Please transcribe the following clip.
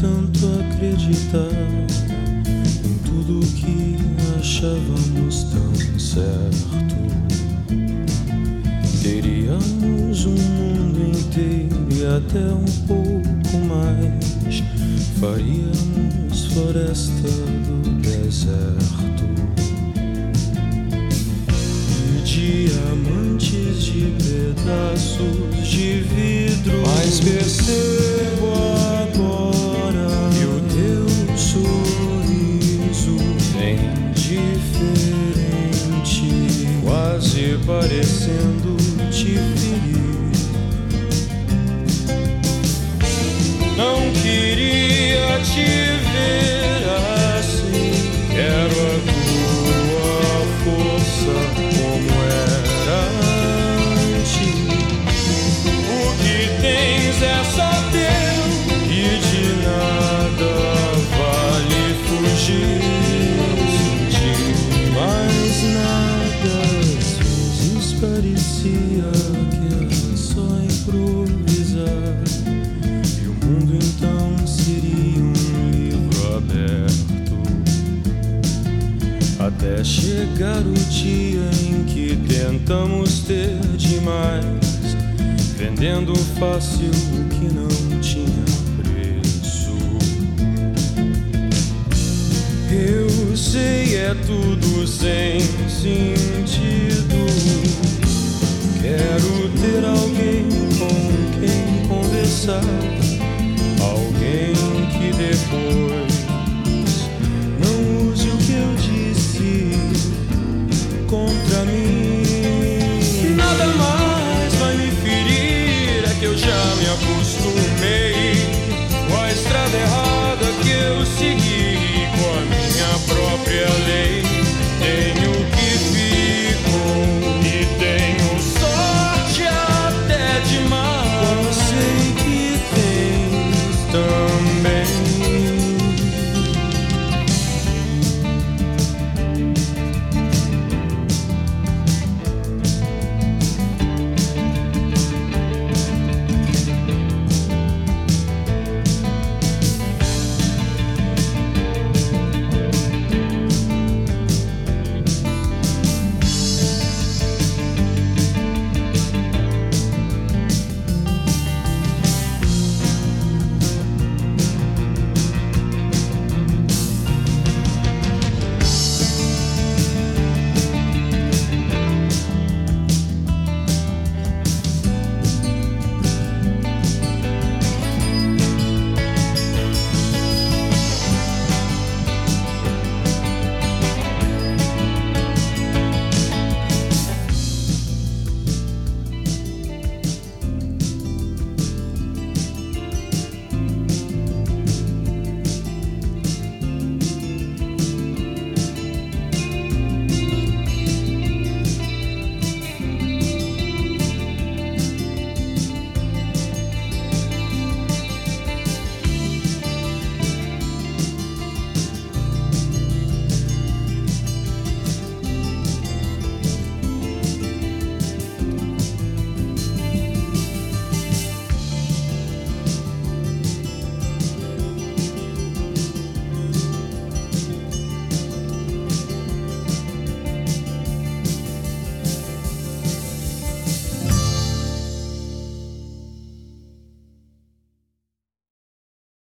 tanto acreditar em tudo que achávamos tão certo. Teríamos um mundo inteiro e até um pouco mais. Faríamos floresta do deserto. Quase parecendo te ferir. Não queria te Chegar o dia em que tentamos ter demais, vendendo fácil o que não tinha preço. Eu sei, é tudo sem sentido. Quero ter alguém com quem conversar. Alguém que depois